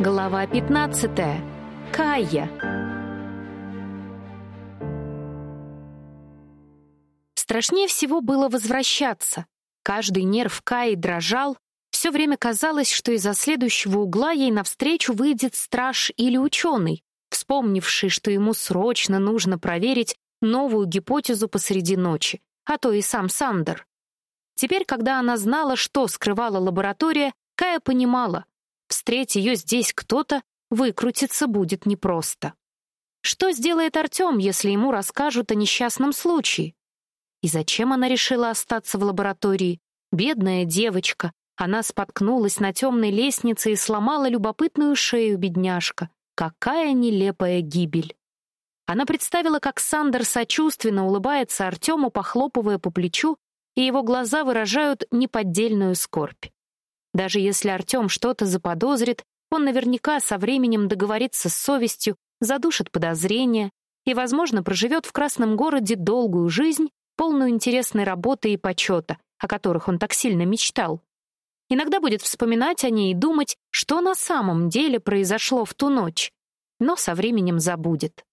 Глава 15. Кая. Страшнее всего было возвращаться. Каждый нерв Каи дрожал. Все время казалось, что из-за следующего угла ей навстречу выйдет страж или ученый, вспомнивший, что ему срочно нужно проверить новую гипотезу посреди ночи, а то и сам Сандер. Теперь, когда она знала, что скрывала лаборатория, Кая понимала, Встреть ее здесь кто-то, выкрутиться будет непросто. Что сделает Артем, если ему расскажут о несчастном случае? И зачем она решила остаться в лаборатории? Бедная девочка. Она споткнулась на темной лестнице и сломала любопытную шею бедняжка. Какая нелепая гибель. Она представила, как Сандер сочувственно улыбается Артему, похлопывая по плечу, и его глаза выражают неподдельную скорбь. Даже если Артем что-то заподозрит, он наверняка со временем договорится с совестью, задушит подозрения и, возможно, проживет в Красном городе долгую жизнь, полную интересной работы и почета, о которых он так сильно мечтал. Иногда будет вспоминать о ней и думать, что на самом деле произошло в ту ночь, но со временем забудет.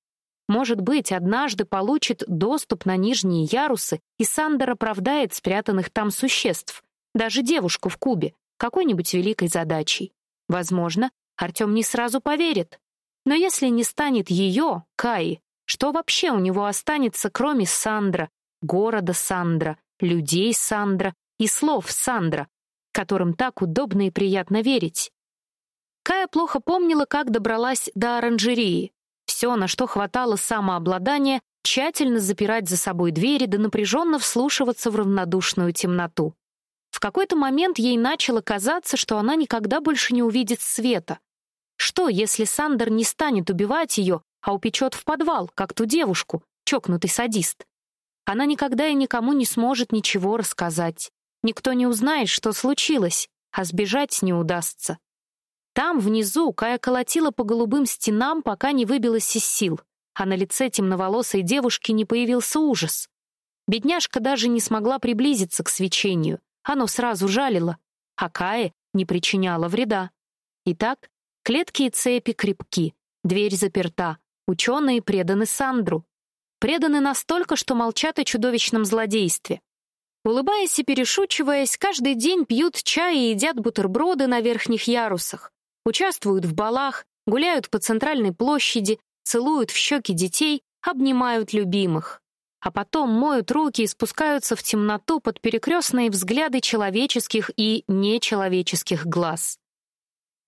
Может быть, однажды получит доступ на нижние ярусы, и Сандер оправдает спрятанных там существ, даже девушку в кубе, какой-нибудь великой задачей. Возможно, Артем не сразу поверит. Но если не станет ее, Каи, что вообще у него останется, кроме Сандра, города Сандра, людей Сандра и слов Сандра, которым так удобно и приятно верить? Кая плохо помнила, как добралась до оранжерии. Все, на что хватало самообладания, тщательно запирать за собой двери да напряженно вслушиваться в равнодушную темноту. В какой-то момент ей начало казаться, что она никогда больше не увидит света. Что, если Сандер не станет убивать ее, а упечет в подвал, как ту девушку, чокнутый садист? Она никогда и никому не сможет ничего рассказать. Никто не узнает, что случилось, а сбежать не удастся. Там, внизу, Кая колотила по голубым стенам, пока не выбилась из сил, а на лице темноволосой девушки не появился ужас. Бедняжка даже не смогла приблизиться к свечению. Оно сразу жалило, а Кае не причиняло вреда. Итак, клетки и цепи крепки, дверь заперта, ученые преданы Сандру. Преданы настолько, что молчат о чудовищном злодействе. Улыбаясь и перешучиваясь, каждый день пьют чай и едят бутерброды на верхних ярусах, участвуют в балах, гуляют по центральной площади, целуют в щеки детей, обнимают любимых а потом моют руки и спускаются в темноту под перекрестные взгляды человеческих и нечеловеческих глаз.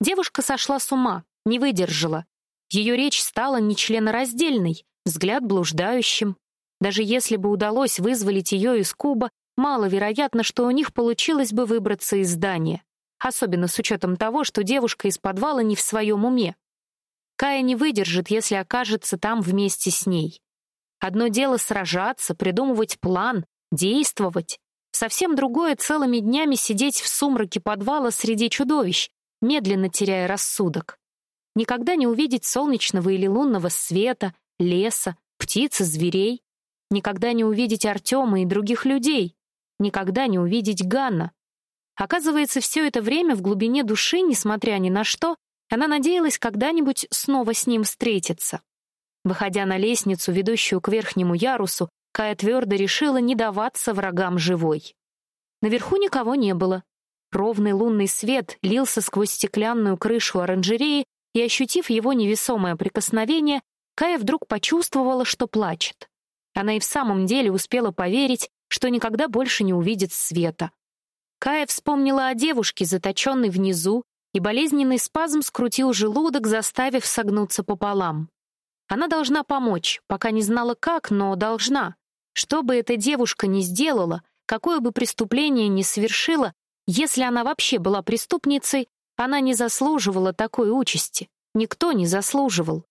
Девушка сошла с ума, не выдержала. Ее речь стала нечленораздельной, взгляд блуждающим. Даже если бы удалось вызволить ее из куба, маловероятно, что у них получилось бы выбраться из здания, особенно с учетом того, что девушка из подвала не в своем уме. Кая не выдержит, если окажется там вместе с ней. Одно дело сражаться, придумывать план, действовать. Совсем другое целыми днями сидеть в сумраке подвала среди чудовищ, медленно теряя рассудок. Никогда не увидеть солнечного или лунного света, леса, птиц и зверей. Никогда не увидеть Артема и других людей. Никогда не увидеть Ганна. Оказывается, все это время в глубине души, несмотря ни на что, она надеялась когда-нибудь снова с ним встретиться. Выходя на лестницу, ведущую к верхнему ярусу, Кая твердо решила не даваться врагам живой. Наверху никого не было. Ровный лунный свет лился сквозь стеклянную крышу оранжереи, и, ощутив его невесомое прикосновение, Кая вдруг почувствовала, что плачет. Она и в самом деле успела поверить, что никогда больше не увидит света. Кая вспомнила о девушке, заточенной внизу, и болезненный спазм скрутил желудок, заставив согнуться пополам. Она должна помочь, пока не знала как, но должна. Что бы эта девушка ни сделала, какое бы преступление ни совершила, если она вообще была преступницей, она не заслуживала такой участи. Никто не заслуживал.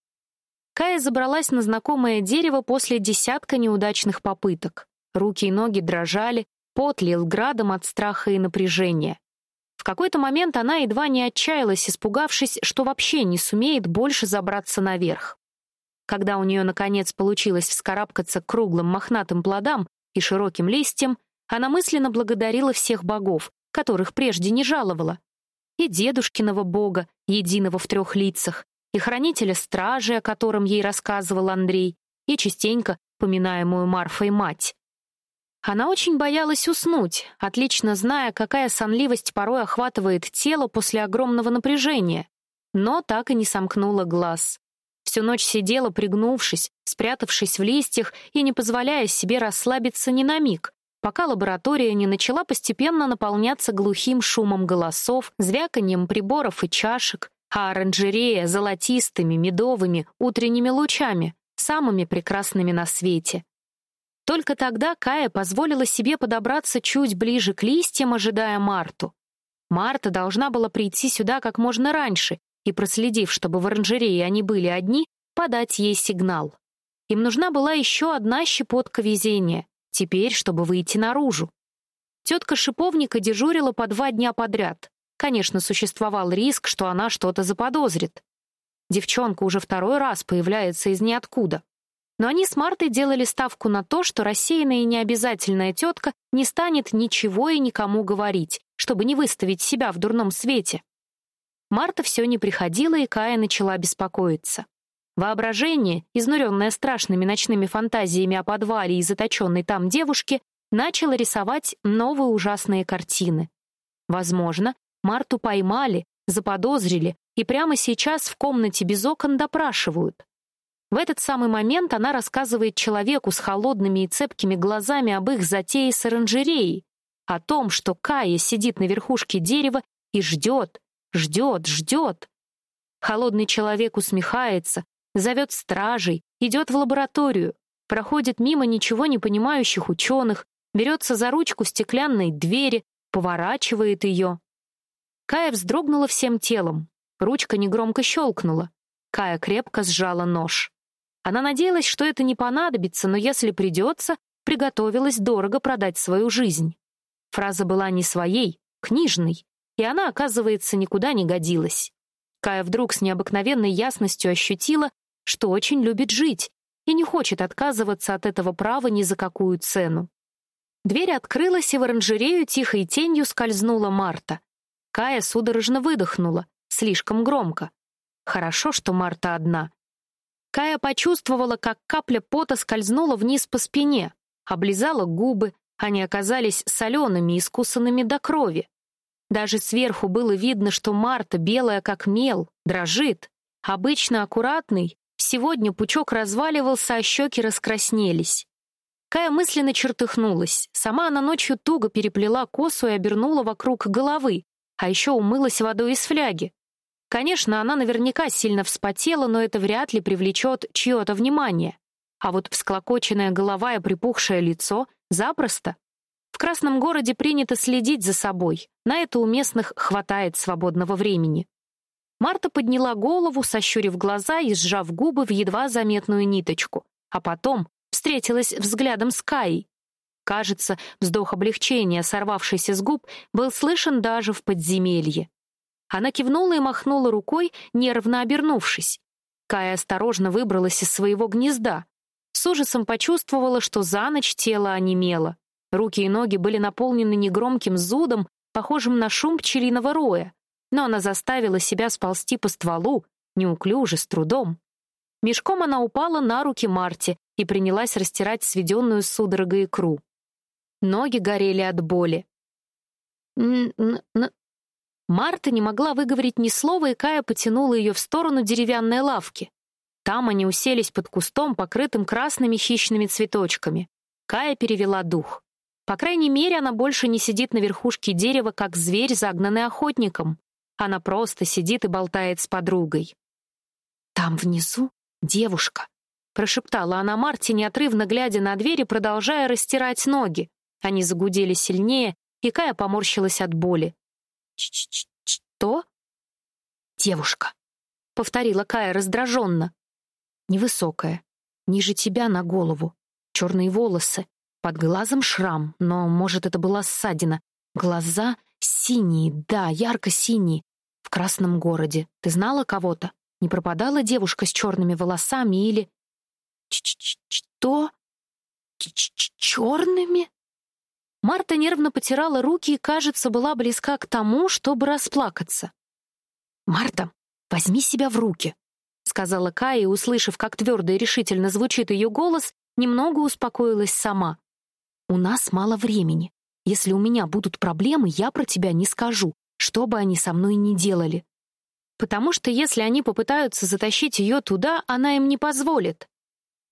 Кая забралась на знакомое дерево после десятка неудачных попыток. Руки и ноги дрожали, пот лил градом от страха и напряжения. В какой-то момент она едва не отчаялась, испугавшись, что вообще не сумеет больше забраться наверх. Когда у нее, наконец, получилось вскарабкаться к круглым мохнатым плодам и широким листьям, она мысленно благодарила всех богов, которых прежде не жаловала. и дедушкиного бога, единого в трех лицах, и хранителя стражи, о котором ей рассказывал Андрей, и частенько поминаемую Марфой мать. Она очень боялась уснуть, отлично зная, какая сонливость порой охватывает тело после огромного напряжения, но так и не сомкнула глаз. Всю ночь сидела, пригнувшись, спрятавшись в листьях и не позволяя себе расслабиться ни на миг, пока лаборатория не начала постепенно наполняться глухим шумом голосов, звяканием приборов и чашек, а оранжерея — золотистыми, медовыми, утренними лучами, самыми прекрасными на свете. Только тогда Кая позволила себе подобраться чуть ближе к листьям, ожидая Марту. Марта должна была прийти сюда как можно раньше и, проследив, чтобы в оранжерее они были одни, подать ей сигнал. Им нужна была еще одна щепотка везения, теперь, чтобы выйти наружу. Тетка шиповника дежурила по два дня подряд. Конечно, существовал риск, что она что-то заподозрит. Девчонка уже второй раз появляется из ниоткуда. Но они с Мартой делали ставку на то, что рассеянная и необязательная тетка не станет ничего и никому говорить, чтобы не выставить себя в дурном свете. Марта все не приходила, и Кая начала беспокоиться. Воображение, изнуренное страшными ночными фантазиями о подвале и заточенной там девушке, начало рисовать новые ужасные картины. Возможно, Марту поймали, заподозрили, и прямо сейчас в комнате без окон допрашивают. В этот самый момент она рассказывает человеку с холодными и цепкими глазами об их затее с оранжереей, о том, что Кая сидит на верхушке дерева и ждет, ждет, ждет. Холодный человек усмехается, зовет стражей, идет в лабораторию, проходит мимо ничего не понимающих ученых, берется за ручку стеклянной двери, поворачивает ее. Кая вздрогнула всем телом. Ручка негромко щелкнула. Кая крепко сжала нож. Она надеялась, что это не понадобится, но если придется, приготовилась дорого продать свою жизнь. Фраза была не своей, книжной, и она, оказывается, никуда не годилась. Кая вдруг с необыкновенной ясностью ощутила, что очень любит жить и не хочет отказываться от этого права ни за какую цену. Дверь открылась, и в оранжерею тихой тенью скользнула Марта. Кая судорожно выдохнула, слишком громко. Хорошо, что Марта одна. Кая почувствовала, как капля пота скользнула вниз по спине, облизала губы, они оказались солеными и скусанными до крови. Даже сверху было видно, что Марта, белая как мел, дрожит. Обычно аккуратный, сегодня пучок разваливался, а щеки раскраснелись. Кая мысленно чертыхнулась. Сама она ночью туго переплела косу и обернула вокруг головы, а еще умылась водой из фляги. Конечно, она наверняка сильно вспотела, но это вряд ли привлечет чье-то внимание. А вот всклокоченная голова и припухшее лицо — запросто. Красном городе принято следить за собой. На это у местных хватает свободного времени. Марта подняла голову, сощурив глаза и сжав губы в едва заметную ниточку, а потом встретилась взглядом с Каей. Кажется, вздох облегчения, сорвавшийся с губ, был слышен даже в подземелье. Она кивнула и махнула рукой, нервно обернувшись. Кая осторожно выбралась из своего гнезда. С ужасом почувствовала, что за ночь тело онемело. Руки и ноги были наполнены негромким зудом, похожим на шум пчелиного роя, но она заставила себя сползти по стволу, неуклюже, с трудом. Мешком она упала на руки Марти и принялась растирать сведенную судорогой икру. Ноги горели от боли. Марта не могла выговорить ни слова, и Кая потянула ее в сторону деревянной лавки. Там они уселись под кустом, покрытым красными хищными цветочками. Кая перевела дух. По крайней мере, она больше не сидит на верхушке дерева, как зверь, загнанный охотником. Она просто сидит и болтает с подругой. «Там внизу девушка», — прошептала она Марте, неотрывно глядя на дверь и продолжая растирать ноги. Они загудели сильнее, и Кая поморщилась от боли. «Что?» «Девушка», — повторила Кая раздраженно. «Невысокая, ниже тебя на голову, черные волосы, под глазом шрам, но, может, это была ссадина. Глаза синие, да, ярко-синие, в красном городе. Ты знала кого-то? Не пропадала девушка с черными волосами или...» «Ч -ч -ч «Что? Ч -ч -ч Черными?» Марта нервно потирала руки и, кажется, была близка к тому, чтобы расплакаться. «Марта, возьми себя в руки», — сказала Кая, услышав, как твердо и решительно звучит ее голос, немного успокоилась сама. «У нас мало времени. Если у меня будут проблемы, я про тебя не скажу, что бы они со мной ни делали. Потому что если они попытаются затащить ее туда, она им не позволит.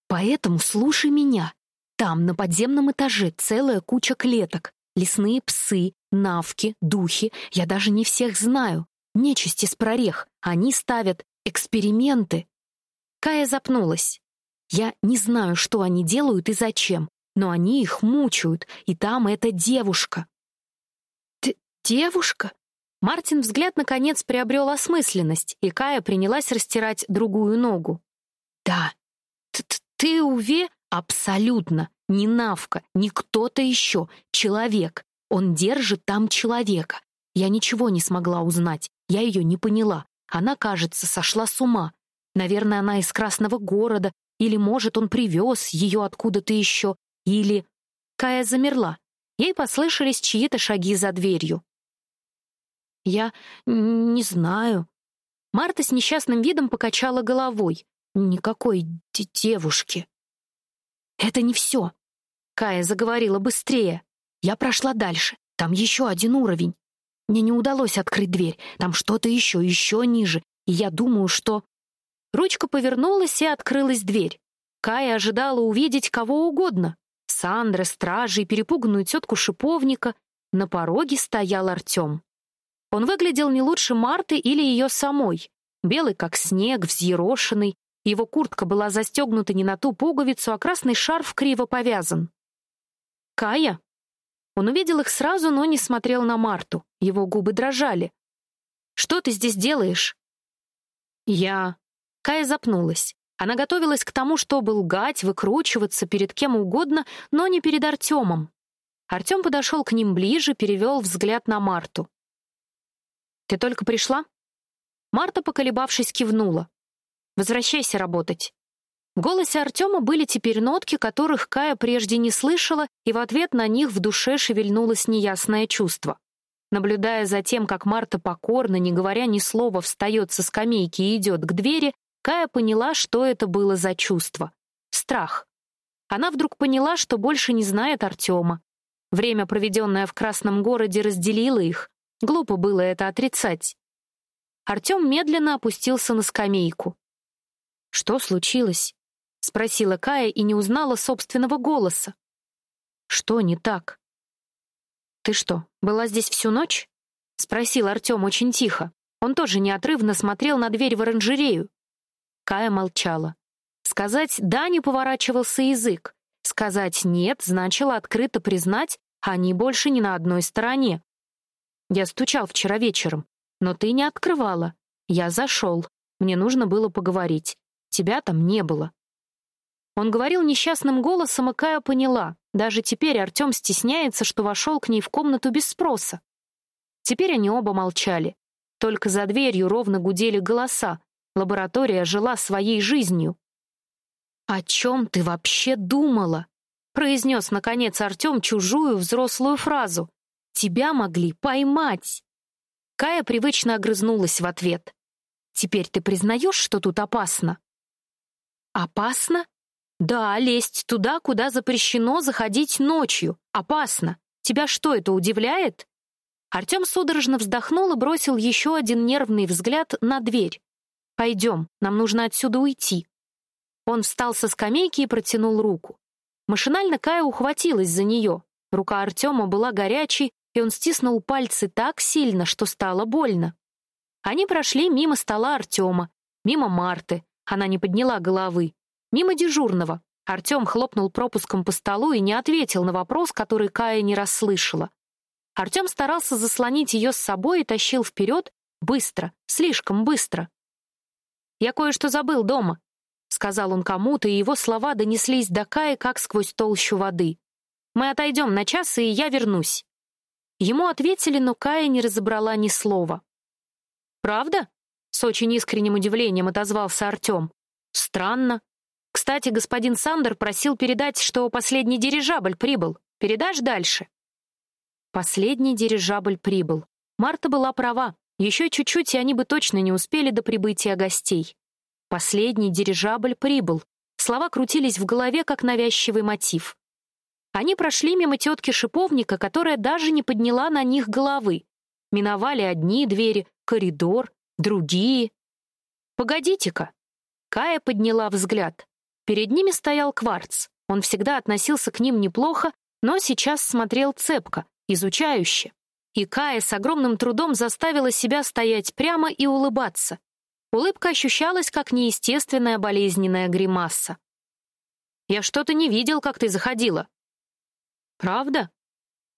Поэтому слушай меня. Там, на подземном этаже, целая куча клеток. Лесные псы, навки, духи. Я даже не всех знаю. Нечисти с прорех. Они ставят эксперименты. Кая запнулась. Я не знаю, что они делают и зачем, но они их мучают, и там эта девушка. Д девушка? Мартин взгляд наконец приобрел осмысленность, и Кая принялась растирать другую ногу. Да. Т -т Ты уве абсолютно не Навка, не кто-то еще, человек. Он держит там человека. Я ничего не смогла узнать. Я ее не поняла. Она, кажется, сошла с ума. Наверное, она из Красного города, или, может, он привез ее откуда-то еще, или... Кая замерла. Ей послышались чьи-то шаги за дверью. «Я не знаю». Марта с несчастным видом покачала головой. «Никакой девушки». «Это не все». Кая заговорила быстрее. «Я прошла дальше. Там еще один уровень. Мне не удалось открыть дверь. Там что-то еще, еще ниже. И я думаю, что...» Ручка повернулась, и открылась дверь. Кая ожидала увидеть кого угодно. Сандра, стражей, перепуганную тетку шиповника. На пороге стоял Артем. Он выглядел не лучше Марты или ее самой. Белый, как снег, взъерошенный. Его куртка была застегнута не на ту пуговицу, а красный шарф криво повязан. «Кая?» Он увидел их сразу, но не смотрел на Марту. Его губы дрожали. «Что ты здесь делаешь?» «Я...» Кая запнулась. Она готовилась к тому, чтобы лгать, выкручиваться перед кем угодно, но не перед Артемом. Артем подошел к ним ближе, перевел взгляд на Марту. «Ты только пришла?» Марта, поколебавшись, кивнула. «Возвращайся работать». В голосе Артема были теперь нотки, которых Кая прежде не слышала, и в ответ на них в душе шевельнулось неясное чувство. Наблюдая за тем, как Марта покорно, не говоря ни слова, встает со скамейки и идет к двери, Кая поняла, что это было за чувство. Страх. Она вдруг поняла, что больше не знает Артема. Время, проведенное в Красном городе, разделило их. Глупо было это отрицать. Артем медленно опустился на скамейку. «Что случилось?» — спросила Кая и не узнала собственного голоса. «Что не так?» «Ты что, была здесь всю ночь?» — спросил Артем очень тихо. Он тоже неотрывно смотрел на дверь в оранжерею. Кая молчала. Сказать «да» не поворачивался язык. Сказать «нет» значило открыто признать, они больше не на одной стороне. Я стучал вчера вечером, но ты не открывала. Я зашел. Мне нужно было поговорить. Тебя там не было. Он говорил несчастным голосом, и Кая поняла. Даже теперь Артем стесняется, что вошел к ней в комнату без спроса. Теперь они оба молчали. Только за дверью ровно гудели голоса, Лаборатория жила своей жизнью. «О чем ты вообще думала?» произнес, наконец, Артем чужую взрослую фразу. «Тебя могли поймать!» Кая привычно огрызнулась в ответ. «Теперь ты признаешь, что тут опасно?» «Опасно?» «Да, лезть туда, куда запрещено заходить ночью. Опасно. Тебя что, это удивляет?» Артем судорожно вздохнул и бросил еще один нервный взгляд на дверь. Пойдем, нам нужно отсюда уйти. Он встал со скамейки и протянул руку. Машинально Кая ухватилась за нее. Рука Артема была горячей, и он стиснул пальцы так сильно, что стало больно. Они прошли мимо стола Артема, мимо Марты. Она не подняла головы. Мимо дежурного. Артем хлопнул пропуском по столу и не ответил на вопрос, который Кая не расслышала. Артем старался заслонить ее с собой и тащил вперед быстро, слишком быстро. «Я кое-что забыл дома», — сказал он кому-то, и его слова донеслись до Каи, как сквозь толщу воды. «Мы отойдем на час, и я вернусь». Ему ответили, но Кая не разобрала ни слова. «Правда?» — с очень искренним удивлением отозвался Артем. «Странно. Кстати, господин Сандер просил передать, что последний дирижабль прибыл. Передашь дальше?» Последний дирижабль прибыл. Марта была права. Еще чуть-чуть, и они бы точно не успели до прибытия гостей. Последний дирижабль прибыл. Слова крутились в голове, как навязчивый мотив. Они прошли мимо тетки шиповника, которая даже не подняла на них головы. Миновали одни двери, коридор, другие. «Погодите-ка!» Кая подняла взгляд. Перед ними стоял кварц. Он всегда относился к ним неплохо, но сейчас смотрел цепко, изучающе. И Кая с огромным трудом заставила себя стоять прямо и улыбаться. Улыбка ощущалась как неестественная болезненная гримаса. «Я что-то не видел, как ты заходила». «Правда?»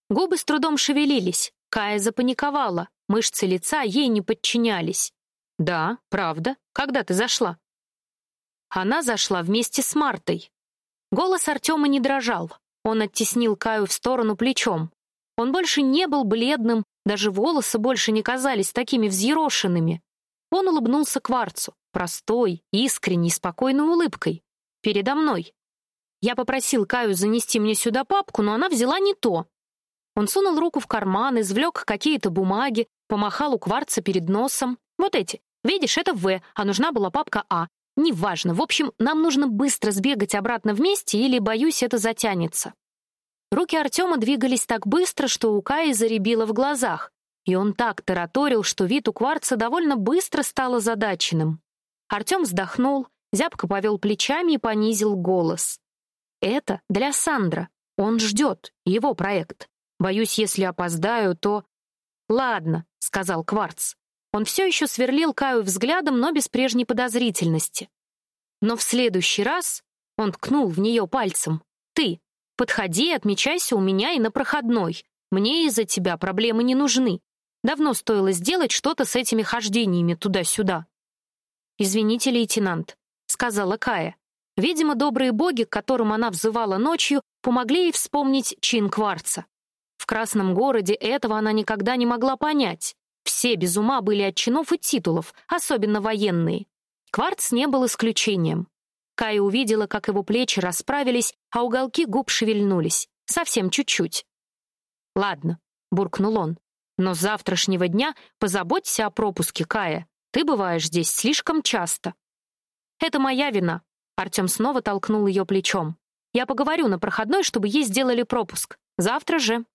Губы с трудом шевелились. Кая запаниковала. Мышцы лица ей не подчинялись. «Да, правда. Когда ты зашла?» Она зашла вместе с Мартой. Голос Артема не дрожал. Он оттеснил Каю в сторону плечом. Он больше не был бледным, даже волосы больше не казались такими взъерошенными. Он улыбнулся Кварцу, простой, искренней, спокойной улыбкой. Передо мной. Я попросил Каю занести мне сюда папку, но она взяла не то. Он сунул руку в карман, извлек какие-то бумаги, помахал у Кварца перед носом. Вот эти. Видишь, это В, а нужна была папка А. Неважно. В общем, нам нужно быстро сбегать обратно вместе, или, боюсь, это затянется. Руки Артема двигались так быстро, что у Каи заребило в глазах, и он так тараторил, что вид у Кварца довольно быстро стал озадаченным. Артем вздохнул, зябко повел плечами и понизил голос. «Это для Сандра. Он ждет. Его проект. Боюсь, если опоздаю, то...» «Ладно», — сказал Кварц. Он все еще сверлил Каю взглядом, но без прежней подозрительности. «Но в следующий раз...» — он ткнул в нее пальцем. «Ты Подходи, отмечайся у меня и на проходной. Мне из-за тебя проблемы не нужны. Давно стоило сделать что-то с этими хождениями туда-сюда. «Извините, лейтенант», — сказала Кая. Видимо, добрые боги, к которым она взывала ночью, помогли ей вспомнить чин кварца. В Красном городе этого она никогда не могла понять. Все без ума были от чинов и титулов, особенно военные. Кварц не был исключением. Кая увидела, как его плечи расправились, а уголки губ шевельнулись. Совсем чуть-чуть. «Ладно», — буркнул он. «Но с завтрашнего дня позаботься о пропуске, Кая. Ты бываешь здесь слишком часто». «Это моя вина», — Артем снова толкнул ее плечом. «Я поговорю на проходной, чтобы ей сделали пропуск. Завтра же».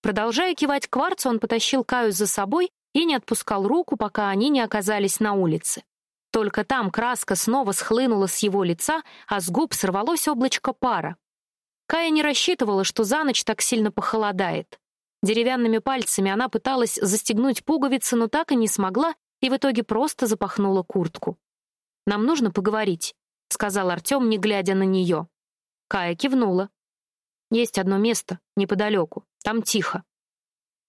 Продолжая кивать кварцу, он потащил Каю за собой и не отпускал руку, пока они не оказались на улице. Только там краска снова схлынула с его лица, а с губ сорвалось облачко пара. Кая не рассчитывала, что за ночь так сильно похолодает. Деревянными пальцами она пыталась застегнуть пуговицы, но так и не смогла, и в итоге просто запахнула куртку. «Нам нужно поговорить», — сказал Артем, не глядя на нее. Кая кивнула. «Есть одно место, неподалеку. Там тихо».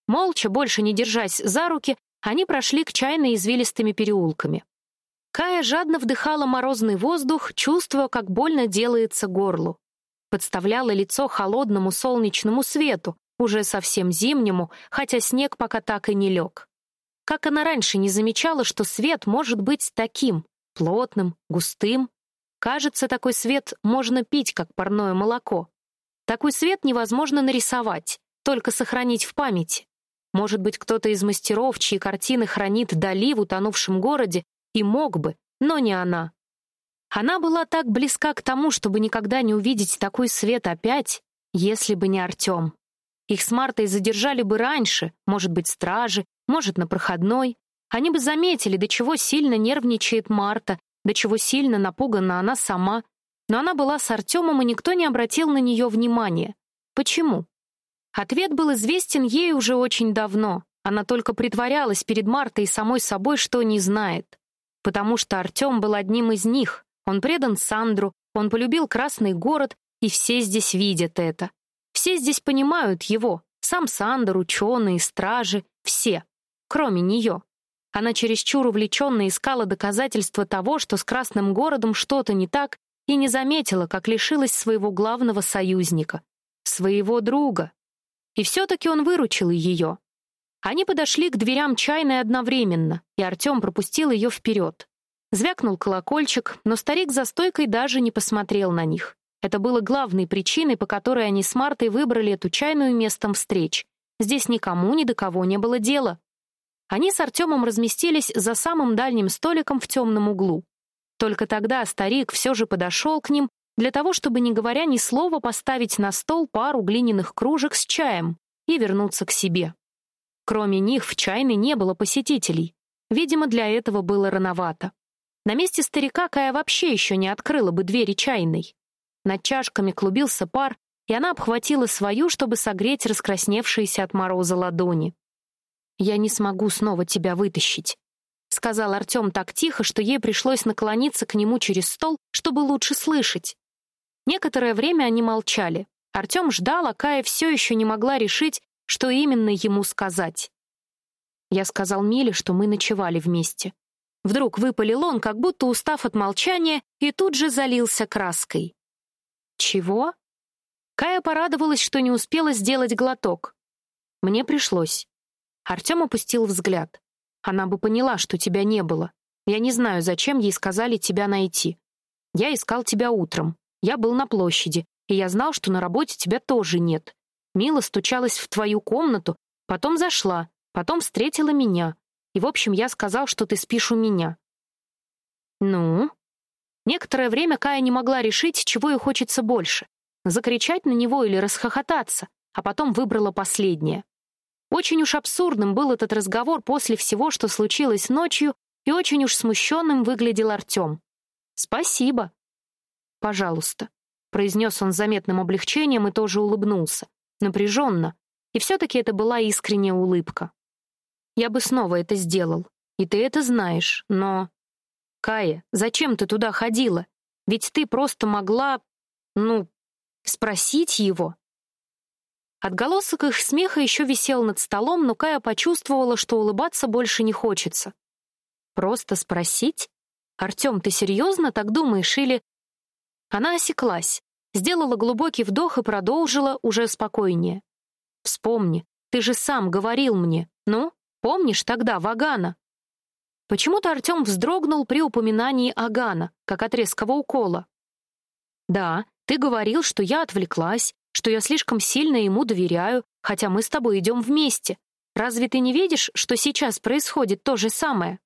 Молча, больше не держась за руки, они прошли к чайно извилистыми переулками. Кая жадно вдыхала морозный воздух, чувствуя, как больно делается горлу. Подставляла лицо холодному солнечному свету, уже совсем зимнему, хотя снег пока так и не лег. Как она раньше не замечала, что свет может быть таким, плотным, густым. Кажется, такой свет можно пить, как парное молоко. Такой свет невозможно нарисовать, только сохранить в памяти. Может быть, кто-то из мастеров, чьи картины хранит Дали в утонувшем городе, и мог бы, но не она. Она была так близка к тому, чтобы никогда не увидеть такой свет опять, если бы не Артем. Их с Мартой задержали бы раньше, может быть, стражи, может, на проходной. Они бы заметили, до чего сильно нервничает Марта, до чего сильно напугана она сама. Но она была с Артемом, и никто не обратил на нее внимания. Почему? Ответ был известен ей уже очень давно. Она только притворялась перед Мартой и самой собой, что не знает потому что Артем был одним из них. Он предан Сандру, он полюбил Красный город, и все здесь видят это. Все здесь понимают его. Сам Сандер, ученые, стражи, все, кроме нее. Она чересчур увлеченно искала доказательства того, что с Красным городом что-то не так, и не заметила, как лишилась своего главного союзника, своего друга. И все-таки он выручил ее. Они подошли к дверям чайной одновременно, и Артем пропустил ее вперед. Звякнул колокольчик, но старик за стойкой даже не посмотрел на них. Это было главной причиной, по которой они с Мартой выбрали эту чайную местом встреч. Здесь никому ни до кого не было дела. Они с Артемом разместились за самым дальним столиком в темном углу. Только тогда старик все же подошел к ним для того, чтобы, не говоря ни слова, поставить на стол пару глиняных кружек с чаем и вернуться к себе. Кроме них в чайной не было посетителей. Видимо, для этого было рановато. На месте старика Кая вообще еще не открыла бы двери чайной. Над чашками клубился пар, и она обхватила свою, чтобы согреть раскрасневшиеся от мороза ладони. «Я не смогу снова тебя вытащить», — сказал Артем так тихо, что ей пришлось наклониться к нему через стол, чтобы лучше слышать. Некоторое время они молчали. Артем ждал, а Кая все еще не могла решить, что именно ему сказать. Я сказал Миле, что мы ночевали вместе. Вдруг выпалил он, как будто устав от молчания, и тут же залился краской. «Чего?» Кая порадовалась, что не успела сделать глоток. «Мне пришлось». Артем опустил взгляд. «Она бы поняла, что тебя не было. Я не знаю, зачем ей сказали тебя найти. Я искал тебя утром. Я был на площади, и я знал, что на работе тебя тоже нет. Мила стучалась в твою комнату, потом зашла, потом встретила меня. И, в общем, я сказал, что ты спишь у меня. Ну? Некоторое время Кая не могла решить, чего ей хочется больше. Закричать на него или расхохотаться, а потом выбрала последнее. Очень уж абсурдным был этот разговор после всего, что случилось ночью, и очень уж смущенным выглядел Артем. «Спасибо». «Пожалуйста», — произнес он с заметным облегчением и тоже улыбнулся напряженно, и все-таки это была искренняя улыбка. Я бы снова это сделал, и ты это знаешь, но... Кая, зачем ты туда ходила? Ведь ты просто могла, ну, спросить его. Отголосок их смеха еще висел над столом, но Кая почувствовала, что улыбаться больше не хочется. Просто спросить? Артем, ты серьезно так думаешь или... Она осеклась, Сделала глубокий вдох и продолжила уже спокойнее. «Вспомни, ты же сам говорил мне. Ну, помнишь тогда Вагана?» Почему-то Артем вздрогнул при упоминании Агана, как от резкого укола. «Да, ты говорил, что я отвлеклась, что я слишком сильно ему доверяю, хотя мы с тобой идем вместе. Разве ты не видишь, что сейчас происходит то же самое?»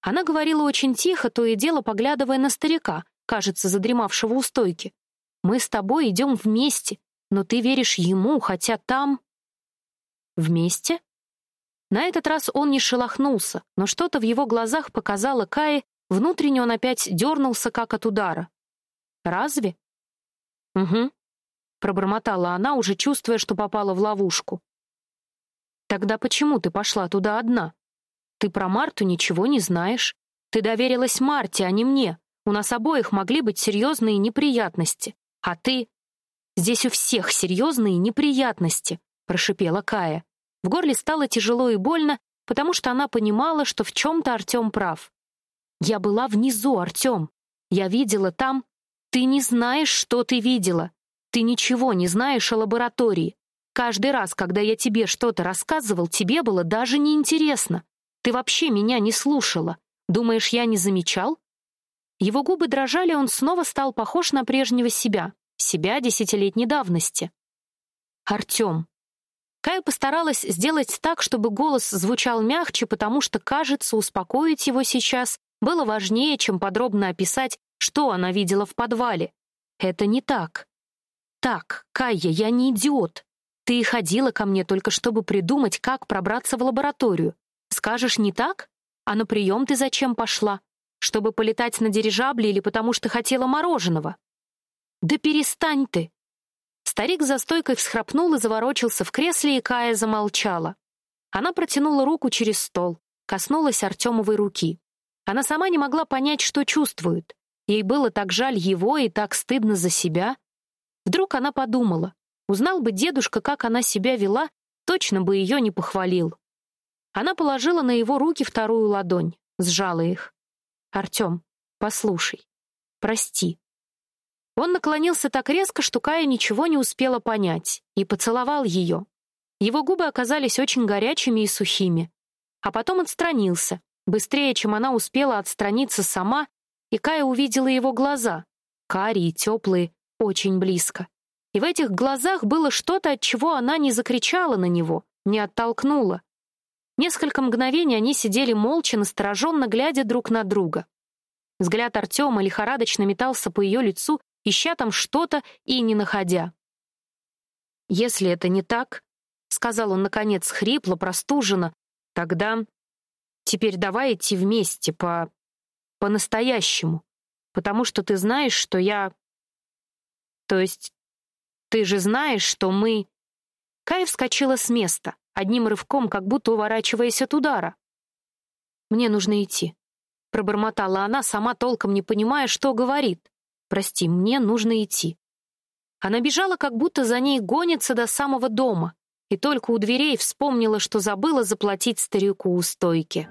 Она говорила очень тихо, то и дело поглядывая на старика, кажется, задремавшего у стойки. Мы с тобой идем вместе, но ты веришь ему, хотя там...» «Вместе?» На этот раз он не шелохнулся, но что-то в его глазах показало Кае, внутренне он опять дернулся, как от удара. «Разве?» «Угу», — пробормотала она, уже чувствуя, что попала в ловушку. «Тогда почему ты пошла туда одна? Ты про Марту ничего не знаешь. Ты доверилась Марте, а не мне. У нас обоих могли быть серьезные неприятности. А ты... Здесь у всех серьезные неприятности, прошипела Кая. В горле стало тяжело и больно, потому что она понимала, что в чем-то Артем прав. Я была внизу, Артем. Я видела там... Ты не знаешь, что ты видела. Ты ничего не знаешь о лаборатории. Каждый раз, когда я тебе что-то рассказывал, тебе было даже неинтересно. Ты вообще меня не слушала. Думаешь, я не замечал? Его губы дрожали, он снова стал похож на прежнего себя, себя десятилетней давности. Артем. Кая постаралась сделать так, чтобы голос звучал мягче, потому что, кажется, успокоить его сейчас было важнее, чем подробно описать, что она видела в подвале. Это не так. Так, Кая, я не идиот. Ты ходила ко мне только чтобы придумать, как пробраться в лабораторию. Скажешь, не так? А на прием ты зачем пошла? Чтобы полетать на дирижабле или потому что хотела мороженого? Да перестань ты! Старик за стойкой всхрапнул и заворочился в кресле, и Кая замолчала. Она протянула руку через стол, коснулась Артемовой руки. Она сама не могла понять, что чувствует. Ей было так жаль его и так стыдно за себя. Вдруг она подумала, узнал бы дедушка, как она себя вела, точно бы ее не похвалил. Она положила на его руки вторую ладонь, сжала их. Артем, послушай. Прости. Он наклонился так резко, что Кая ничего не успела понять, и поцеловал ее. Его губы оказались очень горячими и сухими. А потом отстранился, быстрее, чем она успела отстраниться сама, и Кая увидела его глаза, карие, теплые, очень близко. И в этих глазах было что-то, от чего она не закричала на него, не оттолкнула. Несколько мгновений они сидели молча, настороженно глядя друг на друга. Взгляд Артема лихорадочно метался по ее лицу, ища там что-то и не находя. «Если это не так», — сказал он, наконец, хрипло, простуженно, — «тогда теперь давай идти вместе по... по-настоящему, потому что ты знаешь, что я... То есть ты же знаешь, что мы...» Кай вскочила с места, одним рывком, как будто уворачиваясь от удара. «Мне нужно идти», — пробормотала она, сама толком не понимая, что говорит. «Прости, мне нужно идти». Она бежала, как будто за ней гонится до самого дома, и только у дверей вспомнила, что забыла заплатить старику у стойки.